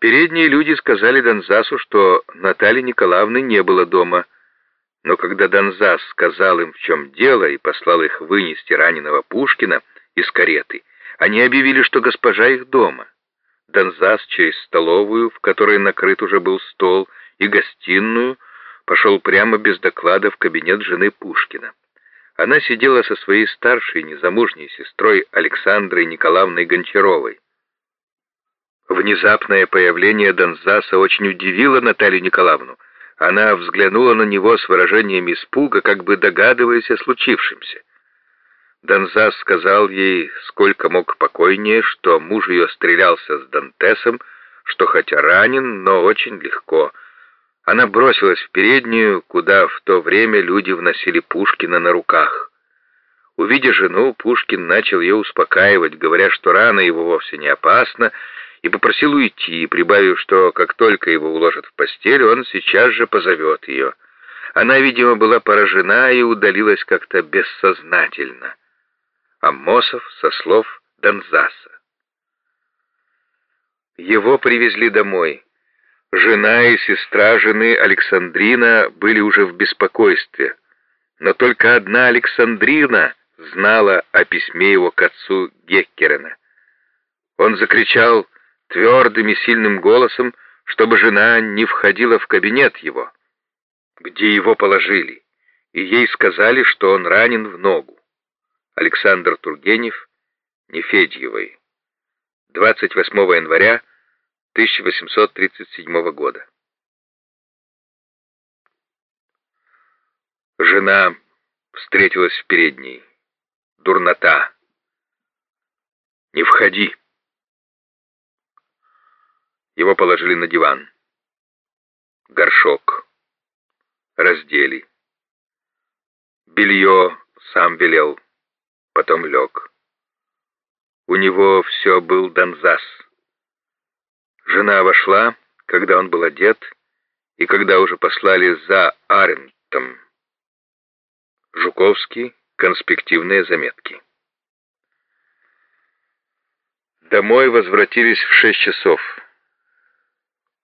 передние люди сказали Донзасу, что Натальи Николаевны не было дома, но когда Донзас сказал им, в чем дело, и послал их вынести раненого Пушкина из кареты, они объявили, что госпожа их дома. Донзас через столовую, в которой накрыт уже был стол, и гостиную, пошел прямо без доклада в кабинет жены Пушкина. Она сидела со своей старшей незамужней сестрой Александрой Николаевной Гончаровой. Внезапное появление Донзаса очень удивило Наталью Николаевну. Она взглянула на него с выражением испуга, как бы догадываясь о случившемся. Донзас сказал ей, сколько мог покойнее, что муж ее стрелялся с Дантесом, что хотя ранен, но очень легко. Она бросилась в переднюю, куда в то время люди вносили Пушкина на руках. Увидя жену, Пушкин начал ее успокаивать, говоря, что рана его вовсе не опасна, и попросил уйти, прибавив, что как только его уложат в постель, он сейчас же позовет ее. Она, видимо, была поражена и удалилась как-то бессознательно. Амосов со слов Донзаса. Его привезли домой. Жена и сестра жены Александрина были уже в беспокойстве, но только одна Александрина знала о письме его к отцу Геккерена. Он закричал твердым и сильным голосом, чтобы жена не входила в кабинет его, где его положили, и ей сказали, что он ранен в ногу. Александр Тургенев, Нефедьевой. 28 января 1837 года. Жена встретилась в передней. Дурнота. «Не входи!» Его положили на диван. Горшок. Раздели. Белье сам велел, потом лег. У него все был Донзас. Жена вошла, когда он был одет, и когда уже послали за Арентом. Жуковский. Конспективные заметки. Домой возвратились в шесть часов.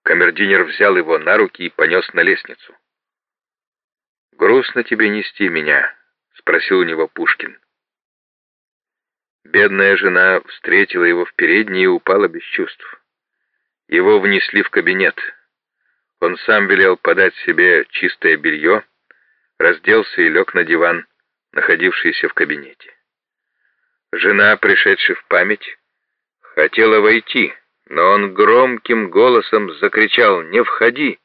Камердинер взял его на руки и понес на лестницу. «Грустно тебе нести меня?» — спросил у него Пушкин. Бедная жена встретила его в передней и упала без чувств. Его внесли в кабинет. Он сам велел подать себе чистое белье, разделся и лег на диван, находившийся в кабинете. Жена, пришедшая в память, хотела войти, но он громким голосом закричал «Не входи!»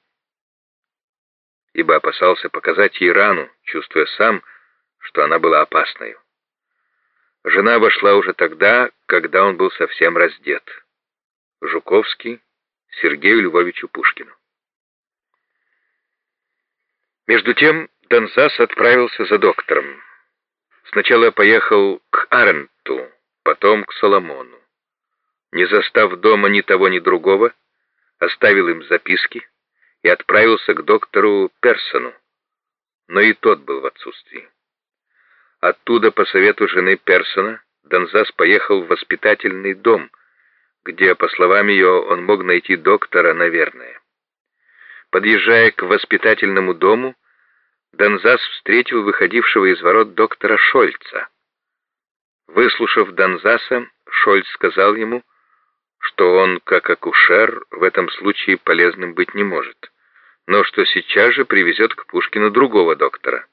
ибо опасался показать ей рану, чувствуя сам, что она была опасной. Жена вошла уже тогда, когда он был совсем раздет. Жуковский Сергею Львовичу Пушкину. Между тем Донзас отправился за доктором. Сначала поехал к Аренту, потом к Соломону не застав дома ни того, ни другого, оставил им записки и отправился к доктору Персону, но и тот был в отсутствии. Оттуда, по совету жены Персона, Донзас поехал в воспитательный дом, где, по словам ее, он мог найти доктора, наверное. Подъезжая к воспитательному дому, Донзас встретил выходившего из ворот доктора Шольца. Выслушав Донзаса, Шольц сказал ему, что он, как акушер, в этом случае полезным быть не может, но что сейчас же привезет к Пушкину другого доктора.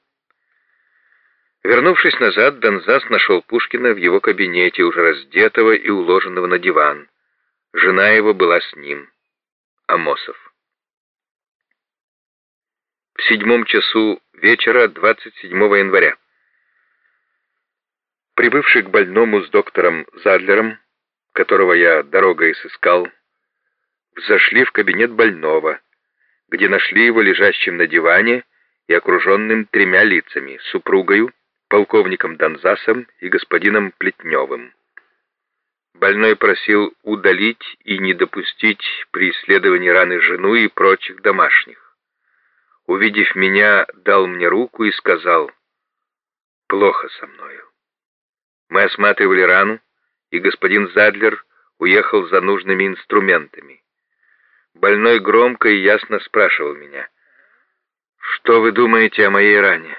Вернувшись назад, Донзас нашел Пушкина в его кабинете, уже раздетого и уложенного на диван. Жена его была с ним. Амосов. В седьмом часу вечера 27 января. Прибывший к больному с доктором Задлером, которого я дорогой сыскал, зашли в кабинет больного, где нашли его лежащим на диване и окруженным тремя лицами, супругою, полковником Донзасом и господином Плетневым. Больной просил удалить и не допустить при исследовании раны жену и прочих домашних. Увидев меня, дал мне руку и сказал, «Плохо со мною». Мы осматривали рану, и господин Задлер уехал за нужными инструментами. больной громко и ясно спрашивал меня, «Что вы думаете о моей ране?»